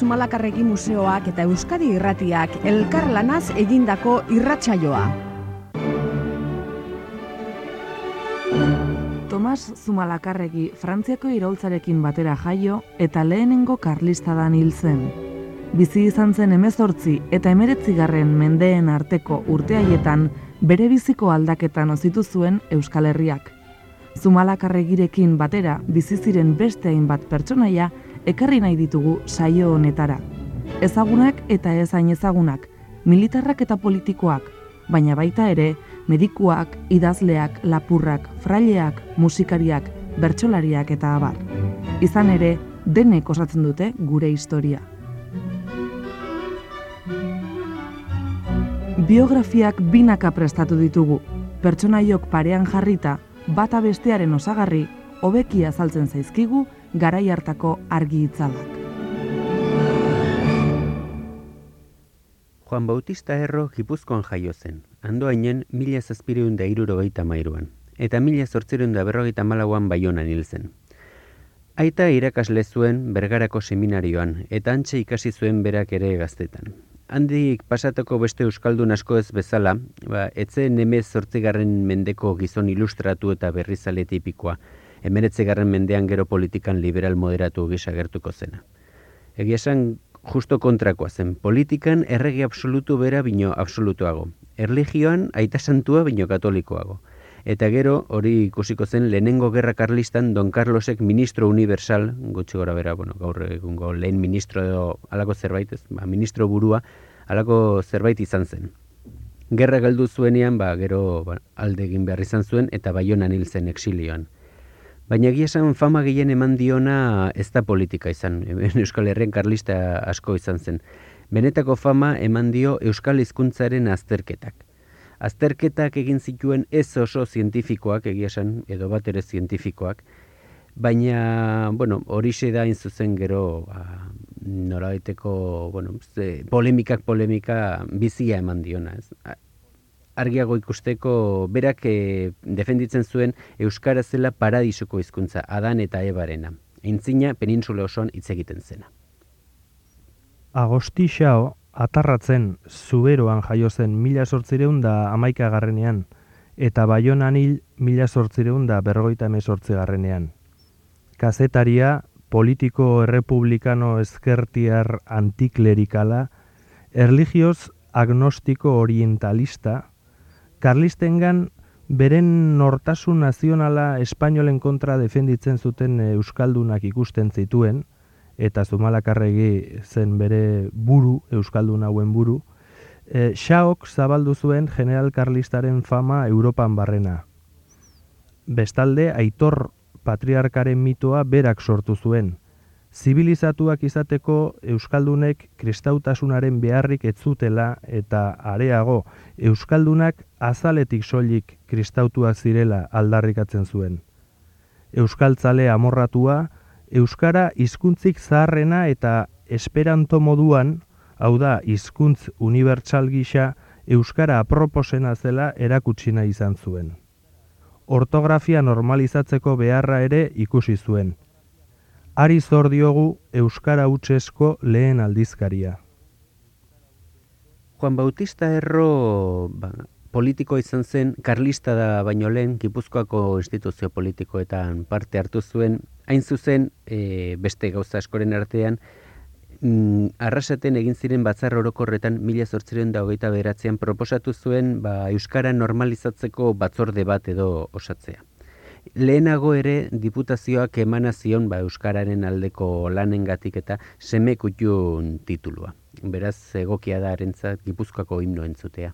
Zumalakarregi Museoak eta Euskadi Irratiak elkarlanaz egindako irratsaioa. Tomas Zumalakarregi Frantziako iraultzarekin batera jaio eta lehenengo karlistadan hil zen. Bizi izan zen emezortzi eta emeretzigarren mendeen arteko urte haietan bere biziko aldaketan ozitu zuen Euskal Herriak. Zumalakarregirekin batera bizi ziren beste hainbat pertsonaia ekarri nahi ditugu saio honetara. Ezagunak eta ez hain ezagunak, militarrak eta politikoak, baina baita ere medikuak, idazleak, lapurrak, fraileak, musikariak, bertsolariak eta abar. Izan ere, denek osatzen dute gure historia. Biografiak binaka prestatu ditugu, pertsonaiok parean jarrita, bata bestearen osagarri, hobeki azaltzen zaizkigu garai hartako argi itzalak. Juan Bautista Erro Gipuzkoan jaio zen, andoainen mila zazpireun da irurogeita mairuan, eta mila zortzireun da berrogeita malauan baionan hil zen. Aita irakasle zuen bergarako seminarioan, eta antxe ikasi zuen berak ere gaztetan. Handik pasatako beste euskaldun asko ez bezala, ba, etzen emez zortzigarren mendeko gizon ilustratu eta berrizale tipikoa, emeretzegarren mendean gero politikan liberal moderatu gisa gertuko zena. Egia esan justo kontrakoa zen, politikan errege absolutu bera bino absolutuago, erligioan aita santua bino katolikoago. Eta gero, hori ikusiko zen, lehenengo gerra karlistan Don Carlosek ministro universal, gutxi gora bera, bueno, gaur egungo lehen ministro edo alako zerbait, ez, ba, ministro burua, alako zerbait izan zen. Gerra galdu zuenean, ba, gero ba, alde egin behar izan zuen, eta baionan hil zen exilioan. Baina egia esan fama gehien eman diona ez da politika izan, Euskal Herrian karlista asko izan zen. Benetako fama eman dio Euskal Hizkuntzaren azterketak. Azterketak egin zituen ez oso zientifikoak, egia esan, edo bat ere zientifikoak, baina, bueno, hori da hain zuzen gero, ba, norabaiteko, bueno, ze, polemikak polemika bizia eman diona, ez? Argiago ikusteko berak e, defenditzen zuen Euskara zela paradisuko hizkuntza Adan eta Ebarena. Aintzina peninsula osoan hitz egiten zena. Agostixao atarratzen zuberoan jaio zen mila sortzireun da amaika garrenean, eta baionan hil mila sortzireun da berrogeita emezortzi garrenean. Kazetaria, politiko errepublikano ezkertiar antiklerikala, erligioz agnostiko orientalista, Karlistengan beren nortasun nazionala espainolen kontra defenditzen zuten euskaldunak ikusten zituen eta Zumalakarregi zen bere buru euskaldun hauen buru. E, Xaok zabaldu zuen general karlistaren fama Europan barrena. Bestalde Aitor patriarkaren mitoa berak sortu zuen. Zibilizatuak izateko euskaldunek kristautasunaren beharrik ez zutela eta areago euskaldunak azaletik soilik kristautuak zirela aldarrikatzen zuen. Euskaltzale amorratua, euskara hizkuntzik zaharrena eta esperanto moduan, hau da hizkuntz unibertsal gisa euskara aproposena zela erakutsi nahi izan zuen. Ortografia normalizatzeko beharra ere ikusi zuen. Ari zor diogu euskara utzesko lehen aldizkaria. Juan Bautista Erro ba, politiko izan zen, karlista da baino lehen, Gipuzkoako instituzio politikoetan parte hartu zuen, hain zuzen e, beste gauza askoren artean, mm, arrasaten egin ziren batzar orokorretan mila zortziren da hogeita beratzean proposatu zuen ba, Euskara normalizatzeko batzorde bat edo osatzea. Lehenago ere diputazioak emana zion ba, Euskararen aldeko lanengatik eta semekutun titulua. Beraz, egokia da arentzat Gipuzkoako himno entzutea.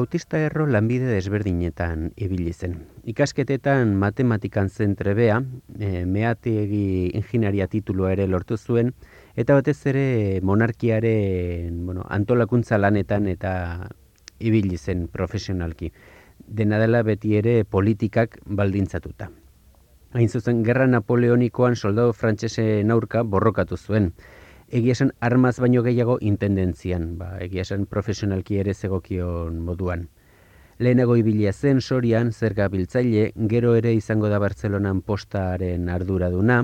Bautista Erro lanbide desberdinetan ibili zen. Ikasketetan matematikan zen trebea, e, meategi ingeniaria titulua ere lortu zuen, eta batez ere monarkiaren bueno, antolakuntza lanetan eta ibili zen profesionalki. Dena dela beti ere politikak baldintzatuta. Hain zuzen, gerra napoleonikoan soldado frantsesen aurka borrokatu zuen egia esan armaz baino gehiago intendentzian, ba, egia esan profesionalki ere zegokion moduan. Lehenago ibilia zen sorian, zerga biltzaile, gero ere izango da Bartzelonan postaren arduraduna,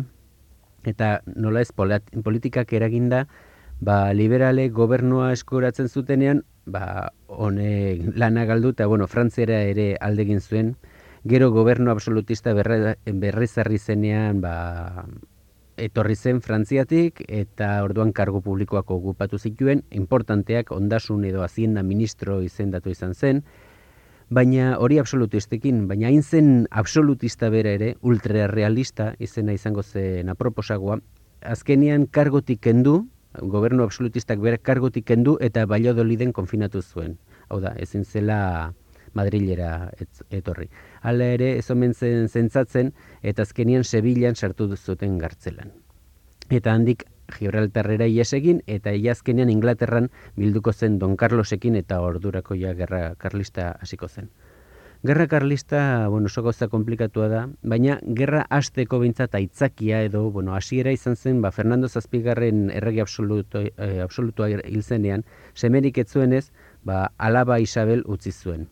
eta nola ez politikak eraginda, ba, liberale gobernua eskuratzen zutenean, ba, honek lana galdu, eta bueno, frantziera ere aldegin zuen, gero gobernu absolutista berrezarri zenean, ba, etorri zen Frantziatik eta orduan kargo publikoak okupatu zituen, importanteak ondasun edo hazienda ministro izendatu izan zen, baina hori absolutistekin, baina hain zen absolutista bera ere, ultrarealista izena izango zen aproposagoa, azkenian kargotik kendu, gobernu absolutistak bera kargotik kendu eta baliodoliden konfinatu zuen. Hau da, ezin zela Madrilera etorri. Hala ere, ez omen zen zentzatzen, eta azkenian Sevillan sartu zuten gartzelan. Eta handik Gibraltarrera ies egin, eta iazkenean Inglaterran bilduko zen Don Carlosekin eta ordurako ja gerra karlista hasiko zen. Gerra karlista, bueno, oso gauza komplikatua da, baina gerra hasteko bintzat aitzakia edo, bueno, hasiera izan zen, ba, Fernando Zazpigarren erregi absoluto, eh, absolutua hil zenean, semerik etzuenez, ba, alaba Isabel utzi zuen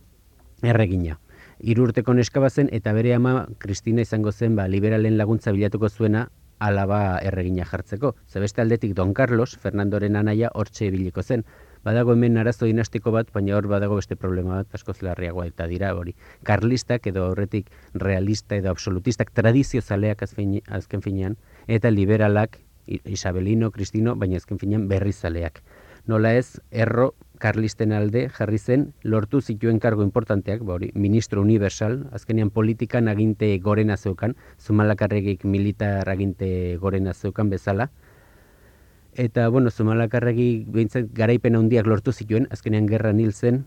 erregina. Irurteko neska bazen eta bere ama Kristina izango zen ba, liberalen laguntza bilatuko zuena alaba erregina jartzeko. Zebeste aldetik Don Carlos, Fernandoren anaia, hortxe ibiliko zen. Badago hemen arazo dinastiko bat, baina hor badago beste problema bat, asko zelarriagoa eta dira hori. Karlistak edo horretik realista edo absolutistak tradizio zaleak azken finean, eta liberalak, Isabelino, Kristino, baina azken finean berri zaleak. Nola ez, erro Karlisten alde jarri zen lortu zituen kargo importanteak, ba hori, ministro universal, azkenean politikan aginte gorena zeukan, Zumalakarregik militar aginte gorena zeukan bezala. Eta, bueno, Zumalakarregik behintzat garaipen handiak lortu zituen, azkenean gerra nil zen,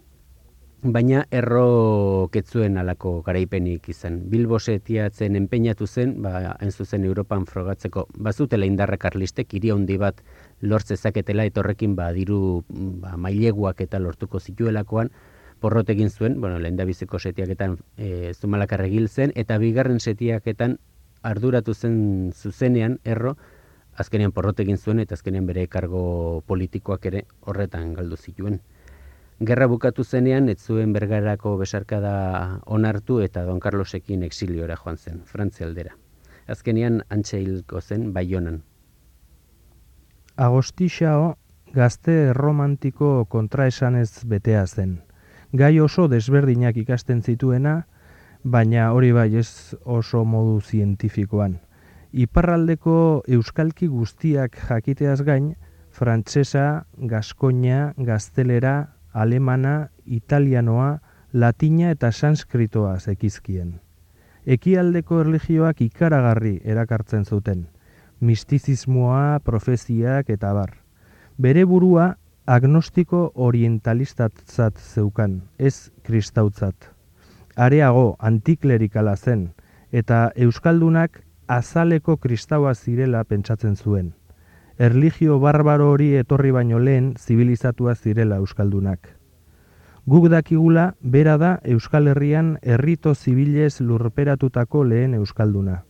baina erro ketzuen alako garaipenik izan. Bilbo setiatzen enpeinatu zen, ba, zuzen Europan frogatzeko, bazutela indarra karlistek, hiri handi bat lortze zaketela, etorrekin ba, diru ba, maileguak eta lortuko zituelakoan, porrot egin zuen, bueno, lehen setiaketan e, zumalakarregil zen, eta bigarren setiaketan arduratu zen zuzenean, erro, azkenean porrot egin zuen, eta azkenean bere kargo politikoak ere horretan galdu zituen. Gerra bukatu zenean, ez zuen bergarako besarkada onartu eta Don Carlosekin exiliora joan zen, Frantzia aldera. Azkenean antxe hilko zen, baionan. Agostixao gazte romantiko kontraesanez betea zen. Gai oso desberdinak ikasten zituena, baina hori bai ez oso modu zientifikoan. Iparraldeko euskalki guztiak jakiteaz gain, frantsesa, gaskoina, gaztelera, alemana, italianoa, latina eta sanskritoa zekizkien. Ekialdeko erlijioak ikaragarri erakartzen zuten, mistizismoa, profeziak eta bar. Bere burua agnostiko orientalistatzat zeukan, ez kristautzat. Areago antiklerikala zen, eta euskaldunak azaleko kristaua zirela pentsatzen zuen erligio barbaro hori etorri baino lehen zibilizatua zirela euskaldunak. Guk dakigula bera da Euskal Herrian herrito zibilez lurperatutako lehen euskalduna.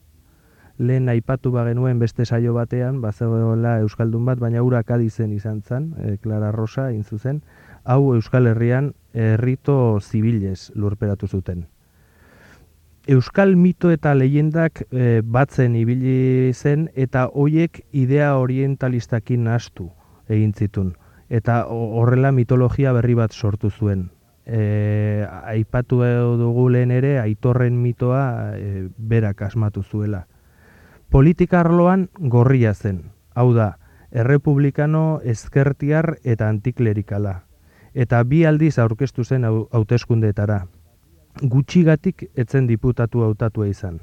Lehen aipatu bagenuen beste saio batean, bazegoela euskaldun bat, baina ura kadizen izan zen, e, Clara Rosa intzuzen, hau Euskal Herrian herrito zibilez lurperatu zuten. Euskal mito eta leyendak e, batzen ibili zen eta hoiek idea orientalistakin nastu egin zitun. Eta horrela mitologia berri bat sortu zuen. E, aipatu dugu lehen ere, aitorren mitoa e, berak asmatu zuela. Politika arloan gorria zen. Hau da, errepublikano ezkertiar eta antiklerikala. Eta bi aldiz aurkeztu zen hauteskundeetara gutxigatik etzen diputatu hautatua izan.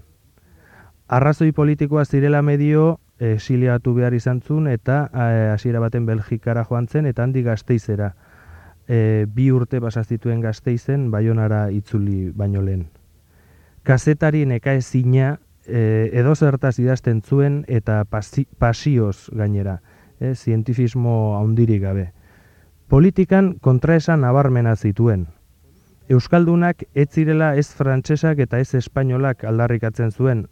Arrazoi politikoa zirela medio exiliatu behar izan zun eta eh, hasiera baten Belgikara joan zen eta handi gazteizera. e, bi urte basazituen gazteizen baionara itzuli baino lehen. Kazetari neka ezina e, edo zertaz idazten zuen eta pasi, pasioz gainera, e, zientifismo haundirik gabe. Politikan kontraesan nabarmena zituen. Euskaldunak ez zirela ez frantsesak eta ez espainolak aldarrikatzen zuen,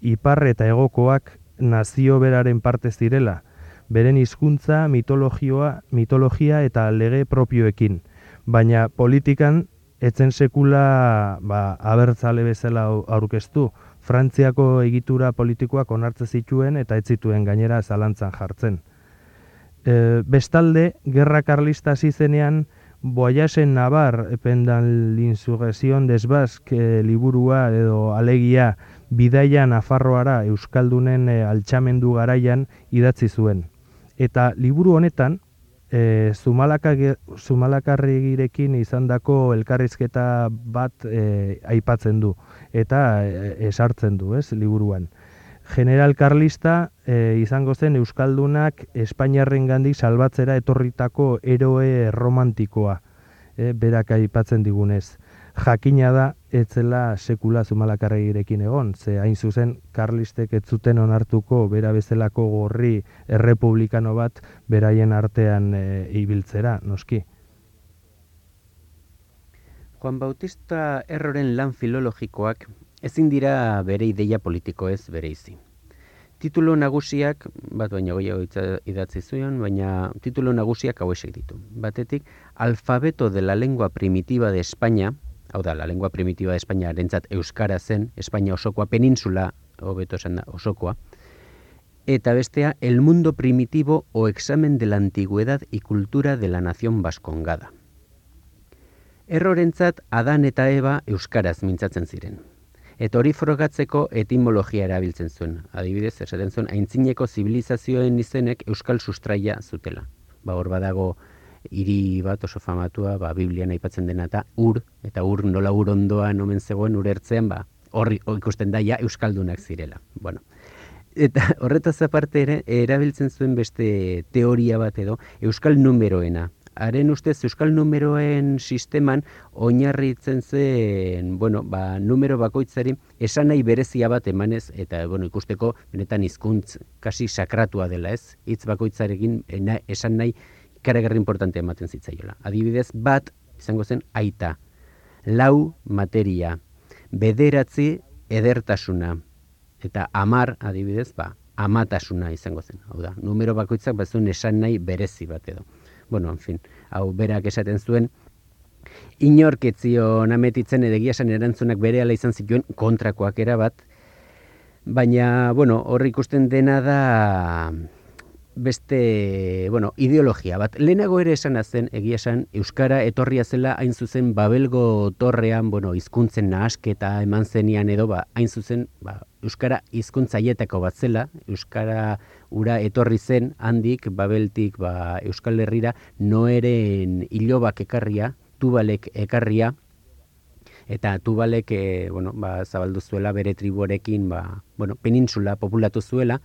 ipar eta egokoak nazio beraren parte zirela, beren hizkuntza, mitologioa, mitologia eta lege propioekin. Baina politikan etzen sekula ba, abertzale bezala aurkeztu, Frantziako egitura politikoak onartze zituen eta ez zituen gainera zalantzan jartzen. E, bestalde, Gerra Karlista zizenean, Boaiasen Navar, ependan l'insurrezion desbazk e, liburua edo alegia bidaia Nafarroara Euskaldunen e, altxamendu garaian idatzi zuen eta liburu honetan e, Zumalakarrigirekin izandako elkarrizketa bat e, aipatzen du eta e, esartzen du, ez, liburuan. General Carlista e, izango zen Euskaldunak Espainiarren gandik salbatzera etorritako eroe romantikoa, e, berak aipatzen digunez jakina da etzela sekula zumalakarregirekin egon, ze hain zuzen karlistek ez zuten onartuko bera bezalako gorri errepublikano bat beraien artean e, ibiltzera, noski. Juan Bautista erroren lan filologikoak ezin dira bere ideia politiko ez bere izi. Titulo nagusiak, bat baina goia idatzi zuen, baina titulo nagusiak hauesek ditu. Batetik, alfabeto de la lengua primitiva de España, hau da, la lengua primitiva de España rentzat Euskara zen, Espainia osokoa, peninsula, hobeto esan da, osokoa, eta bestea, el mundo primitivo o examen de la antigüedad y cultura de la nación baskongada. Errorentzat, Adan eta Eba Euskaraz mintzatzen ziren. Eta hori frogatzeko etimologia erabiltzen zuen. Adibidez, esaten zuen, aintzineko zibilizazioen izenek Euskal sustraia zutela. Ba, hor badago, hiri bat oso famatua, ba, Biblian aipatzen dena eta ur, eta ur nola ur ondoan omen zegoen urertzean, ba, horri ikusten daia Euskaldunak zirela. Bueno, eta horretaz aparte ere, erabiltzen zuen beste teoria bat edo, Euskal numeroena. Haren ustez, Euskal numeroen sisteman oinarritzen zen, bueno, ba, numero bakoitzari esan nahi berezia bat emanez, eta bueno, ikusteko benetan hizkuntz kasi sakratua dela ez, hitz bakoitzarekin esan nahi ikaragarri importante ematen zitzaiola. Adibidez, bat izango zen aita, lau materia, bederatzi edertasuna, eta amar, adibidez, ba, amatasuna izango zen. Hau da, numero bakoitzak bazun esan nahi berezi bat edo. Bueno, en fin, hau berak esaten zuen, inorketzio nametitzen edegia esan erantzunak bere izan zituen kontrakoak era bat, baina, bueno, horri ikusten dena da, beste, bueno, ideologia bat. Lehenago ere esan zen, egia esan, Euskara etorria zela hain zuzen Babelgo torrean, bueno, hizkuntzen nahasketa eman zenian edo, ba, hain zuzen, ba, Euskara hizkuntzaietako bat zela, Euskara ura etorri zen handik, Babeltik, ba, Euskal Herrira, noeren hilobak ekarria, tubalek ekarria, eta tubalek, e, bueno, ba, zabaldu zuela bere tribuarekin, ba, bueno, peninsula populatu zuela,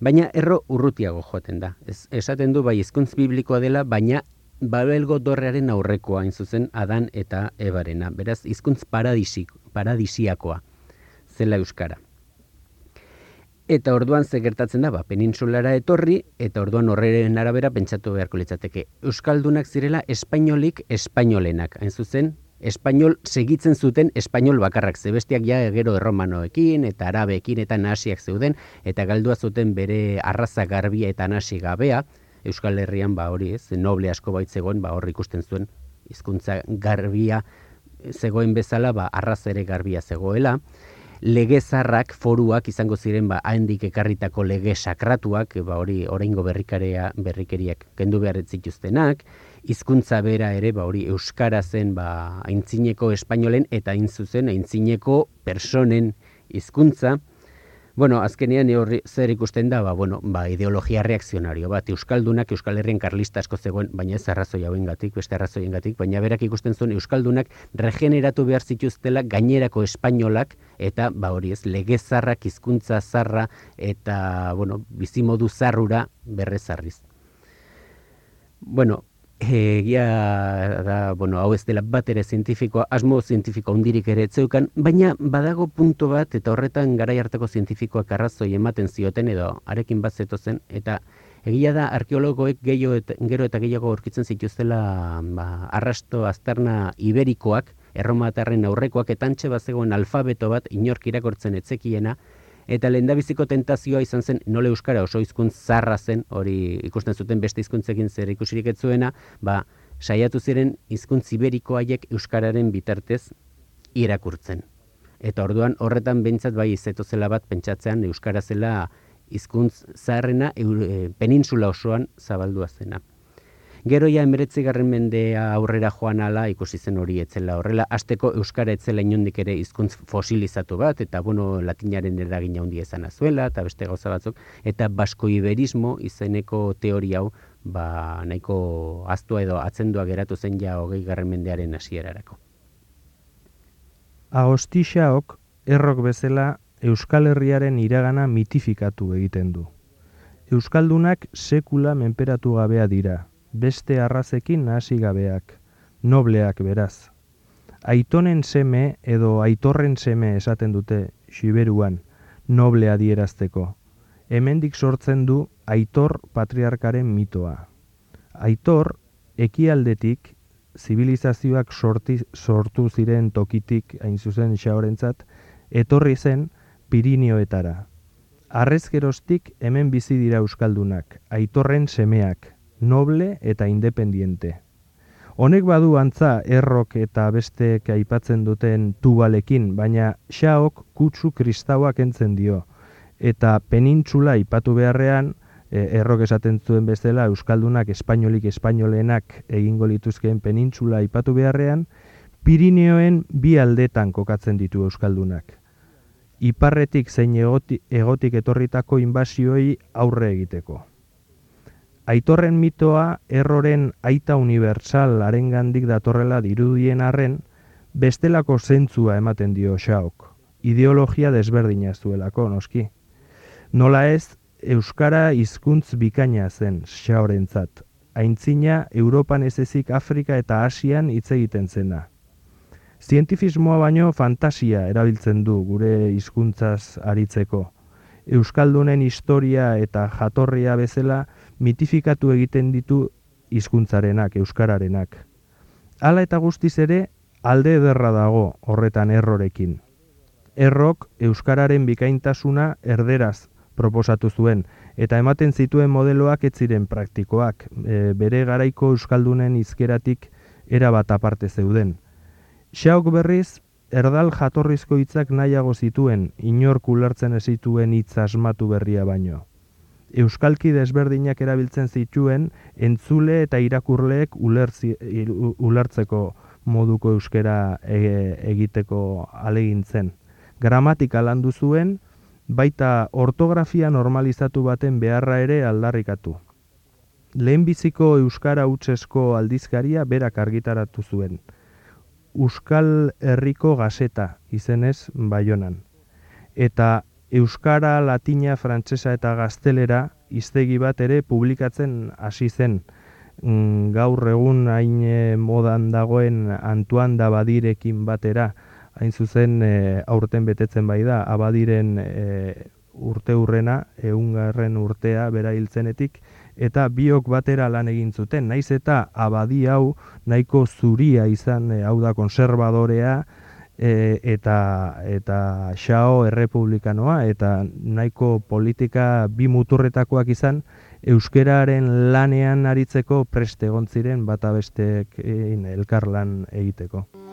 baina erro urrutiago joaten da. Ez, esaten du bai hizkuntz biblikoa dela, baina Babelgo dorrearen aurrekoa hain zuzen Adan eta Ebarena. Beraz, hizkuntz paradisiakoa zela euskara. Eta orduan ze gertatzen da, ba, peninsulara etorri, eta orduan horreren arabera pentsatu beharko litzateke. Euskaldunak zirela espainolik espainolenak. Hain zuzen, espainol segitzen zuten espainol bakarrak zebestiak ja gero erromanoekin eta arabeekin eta nasiak zeuden eta galdua zuten bere arraza garbia eta nasi gabea Euskal Herrian ba hori ez noble asko baitzegoen ba hor ikusten zuen hizkuntza garbia zegoen bezala ba arraza ere garbia zegoela legezarrak foruak izango ziren ba haendik ekarritako lege sakratuak ba hori oraingo berrikarea berrikeriak kendu behar zituztenak. Hizkuntza bera ere ba hori euskara zen ba aintzineko espainolen eta hain zuzen aintzineko personen hizkuntza Bueno, azkenean horri zer ikusten da, ba, bueno, ba, ideologia reakzionario bat, Euskaldunak, Euskal Herrien karlista asko zegoen, baina ez arrazoi hauen gatik, beste arrazoien gatik, baina berak ikusten zuen Euskaldunak regeneratu behar zituztela gainerako espainolak, eta ba hori ez, legezarrak, hizkuntza zarra, eta, bueno, bizimodu zarrura berrezarriz. Bueno, egia da, bueno, hau ez dela bat ere zientifikoa, asmo zientifiko hundirik ere etzeukan, baina badago punto bat eta horretan garai hartako zientifikoak arrazoi ematen zioten edo arekin bat zetozen, eta egia da arkeologoek gehiago eta, gero eta gehiago aurkitzen zituztela ba, arrasto azterna iberikoak, erromatarren aurrekoak etantxe bat zegoen alfabeto bat inork irakortzen etzekiena, eta lehendabiziko tentazioa izan zen nole euskara oso hizkuntz zarra zen, hori ikusten zuten beste hizkuntzekin zer ikusirik ez zuena, ba, saiatu ziren hizkuntz iberiko haiek euskararen bitartez irakurtzen. Eta orduan horretan behintzat bai izeto zela bat pentsatzean euskara zela hizkuntz zaharrena e, peninsula osoan zabaldua zena. Gero ja emeretzi garren mendea aurrera joan ala ikusi zen hori etzela horrela, asteko Euskara etzela inondik ere hizkuntz fosilizatu bat, eta bueno, latinaren eragina handi ezan azuela, eta beste gauza batzuk, eta basko iberismo izeneko teoria hau, ba, nahiko aztua edo atzendua geratu zen ja hogei garren mendearen hasierarako. Agostixaok errok bezala Euskal Herriaren iragana mitifikatu egiten du. Euskaldunak sekula menperatu gabea dira, beste arrazekin nahasi gabeak, nobleak beraz. Aitonen seme edo aitorren seme esaten dute xiberuan, noblea dierazteko. Hemendik sortzen du aitor patriarkaren mitoa. Aitor, ekialdetik, zibilizazioak sorti, sortu ziren tokitik, hain zuzen xaorentzat, etorri zen Pirinioetara. Arrezgeroztik hemen bizi dira euskaldunak, aitorren semeak, noble eta independiente. Honek badu antza errok eta besteek aipatzen duten tubalekin, baina xaok kutsu kristauak entzen dio. Eta penintzula aipatu beharrean, e, errok esaten zuen bezala, Euskaldunak espainolik espainolenak egingo lituzkeen penintzula aipatu beharrean, Pirineoen bi aldetan kokatzen ditu Euskaldunak. Iparretik zein egotik etorritako inbasioi aurre egiteko. Aitorren mitoa erroren aita universal arengandik datorrela dirudien arren, bestelako zentzua ematen dio xaok. Ideologia desberdina zuelako, noski. Nola ez, Euskara hizkuntz bikaina zen xaorentzat. Aintzina, Europan ez ezik Afrika eta Asian hitz egiten zena. Zientifismoa baino fantasia erabiltzen du gure hizkuntzaz aritzeko. Euskaldunen historia eta jatorria bezala, mitifikatu egiten ditu hizkuntzarenak, euskararenak. Hala eta guztiz ere, alde ederra dago horretan errorekin. Errok euskararen bikaintasuna erderaz proposatu zuen eta ematen zituen modeloak ez ziren praktikoak, e, bere garaiko euskaldunen hizkeratik era bat aparte zeuden. Xauk berriz erdal jatorrizko hitzak nahiago zituen, inork ulertzen ez zituen hitz asmatu berria baino euskalki desberdinak erabiltzen zituen entzule eta irakurleek ulertzi, ulertzeko moduko euskera e, egiteko alegintzen. Gramatika landu zuen, baita ortografia normalizatu baten beharra ere aldarrikatu. Lehenbiziko euskara utzesko aldizkaria berak argitaratu zuen. Euskal Herriko Gazeta izenez Baionan. Eta euskara, latina, frantsesa eta gaztelera hiztegi bat ere publikatzen hasi zen. Mm, gaur egun hain eh, modan dagoen Antuan da Badirekin batera, hain zuzen e, aurten betetzen bai da, abadiren e, urte urrena, eungarren urtea bera hiltzenetik, eta biok batera lan egin zuten. Naiz eta abadi hau nahiko zuria izan, hau da konservadorea, e, eta eta xao errepublikanoa eta nahiko politika bi muturretakoak izan euskeraren lanean aritzeko preste egon bata besteek elkarlan egiteko.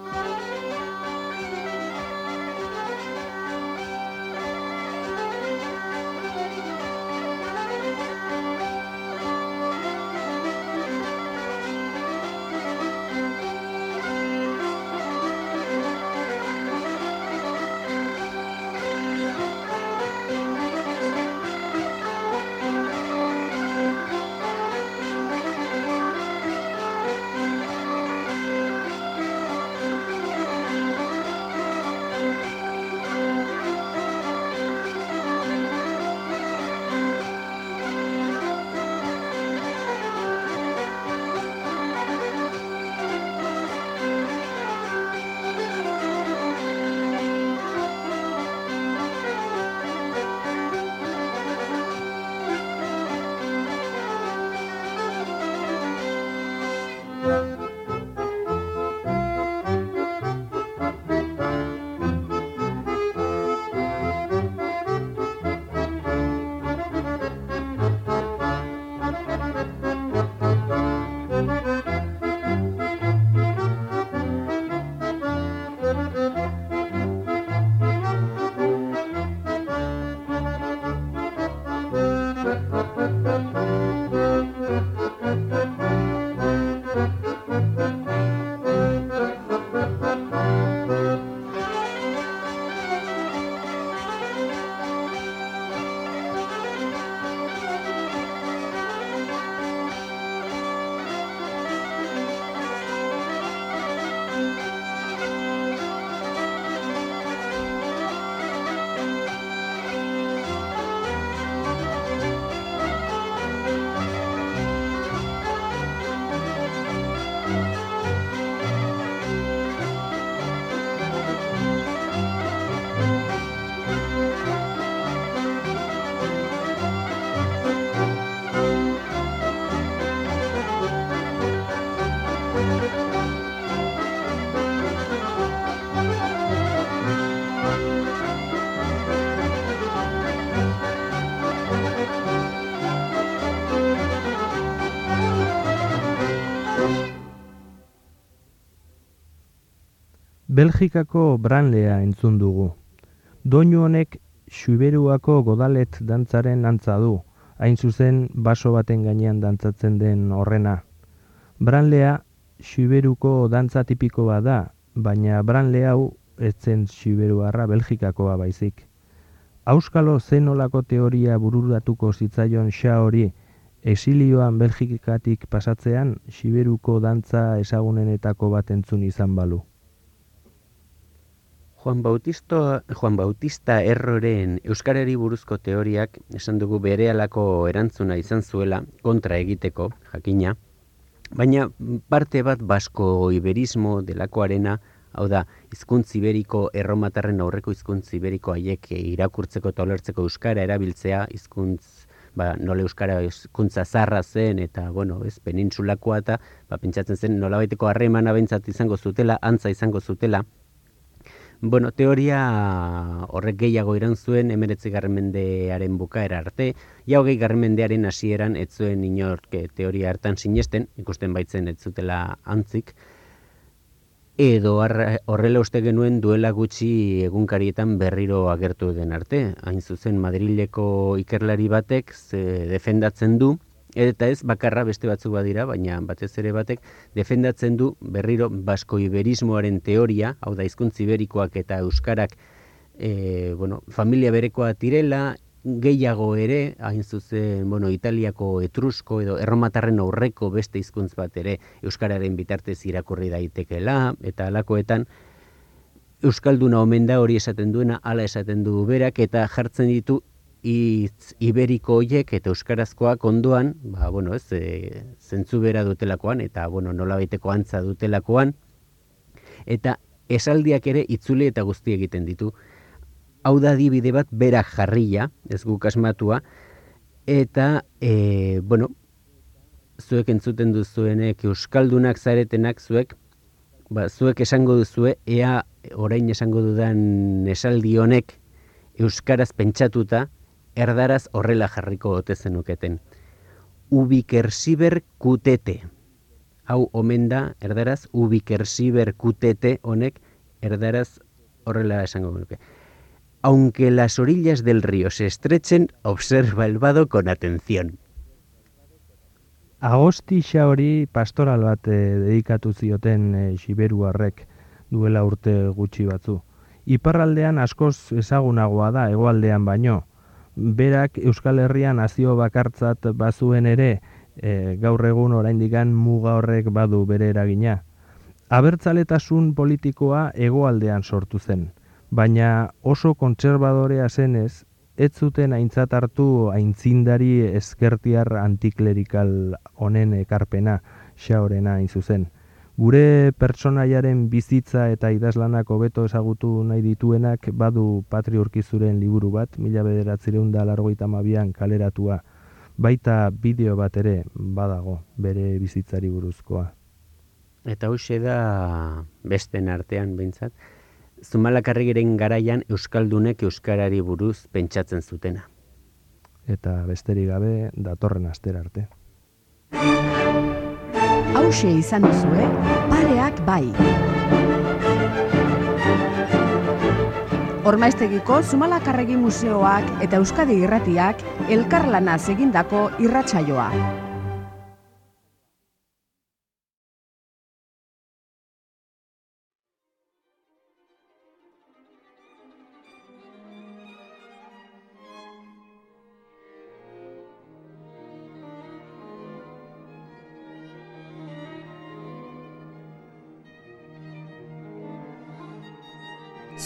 Belgikako Branlea entzun dugu. Doinu honek Xuberuako godalet dantzaren antza du, hain zuzen baso baten gainean dantzatzen den horrena. Branlea Xuberuko dantza tipiko da, baina Branle hau ez zen Xuberuarra Belgikakoa baizik. Auskalo zenolako teoria bururatuko zitzaion xa hori, exilioan Belgikatik pasatzean, Xiberuko dantza ezagunenetako bat entzun izan balu. Juan Bautista, Juan Bautista erroren Euskarari buruzko teoriak esan dugu bere alako erantzuna izan zuela kontra egiteko, jakina, baina parte bat basko iberismo delakoarena, hau da, hizkuntz iberiko erromatarren aurreko hizkuntz iberiko haiek irakurtzeko eta olertzeko Euskara erabiltzea, hizkuntz ba, nola Euskara hizkuntza zarra zen eta, bueno, ez, penintzulakoa eta, ba, pentsatzen zen, nola baiteko harremana bentsat izango zutela, antza izango zutela, Bueno, teoria horrek gehiago iran zuen emeretzi mendearen bukaera arte, ja hogei mendearen hasieran ez zuen inork eh, teoria hartan sinesten, ikusten baitzen ez zutela antzik, edo horrela uste genuen duela gutxi egunkarietan berriro agertu den arte. Hain zuzen Madrileko ikerlari batek defendatzen du, eta ez bakarra beste batzuk badira, baina batez ere batek defendatzen du berriro basko iberismoaren teoria, hau da hizkuntz iberikoak eta euskarak e, bueno, familia berekoa tirela, gehiago ere, hain zuzen, bueno, italiako etrusko edo erromatarren aurreko beste hizkuntz bat ere euskararen bitartez irakurri daitekeela eta alakoetan euskalduna omen da hori esaten duena, hala esaten du berak eta jartzen ditu hitz iberiko hoiek eta euskarazkoak ondoan, ba, bueno, ez, e, zentzu bera dutelakoan, eta, bueno, nola baiteko antza dutelakoan, eta esaldiak ere itzule eta guzti egiten ditu. Hau da dibide bat berak jarria, ez guk asmatua, eta, e, bueno, zuek entzuten duzuenek, euskaldunak zaretenak zuek, ba, zuek esango duzue, ea orain esango dudan esaldi honek, euskaraz pentsatuta, erdaraz horrela jarriko ote zenuketen. Ubikersiber kutete. Hau omen da, erdaraz, ubikersiber kutete honek, erdaraz horrela esango genuke. Aunque las orillas del río se estrechen, observa el vado con atención. Agosti xa hori pastoral bat eh, dedikatu zioten e, Xiberuarrek duela urte gutxi batzu. Iparraldean askoz ezagunagoa da hegoaldean baino, berak Euskal Herrian nazio bakartzat bazuen ere, e, gaur egun oraindikan muga horrek badu bere eragina. Abertzaletasun politikoa hegoaldean sortu zen, baina oso kontserbadorea zenez, ez zuten aintzat hartu aintzindari eskertiar antiklerikal honen ekarpena, xaorena hain zuzen. Gure pertsonaiaren bizitza eta idazlanak hobeto ezagutu nahi dituenak badu patri urkizuren liburu bat, mila bederatzireun da largoita mabian kaleratua, baita bideo bat ere badago bere bizitzari buruzkoa. Eta hoxe da besten artean behintzat, Zumalakarrigiren garaian Euskaldunek Euskarari buruz pentsatzen zutena. Eta besterik gabe datorren astera arte hause izan duzue, pareak bai. Ormaiztegiko Zumalakarregi Museoak eta Euskadi Irratiak elkarlanaz egindako irratsaioa.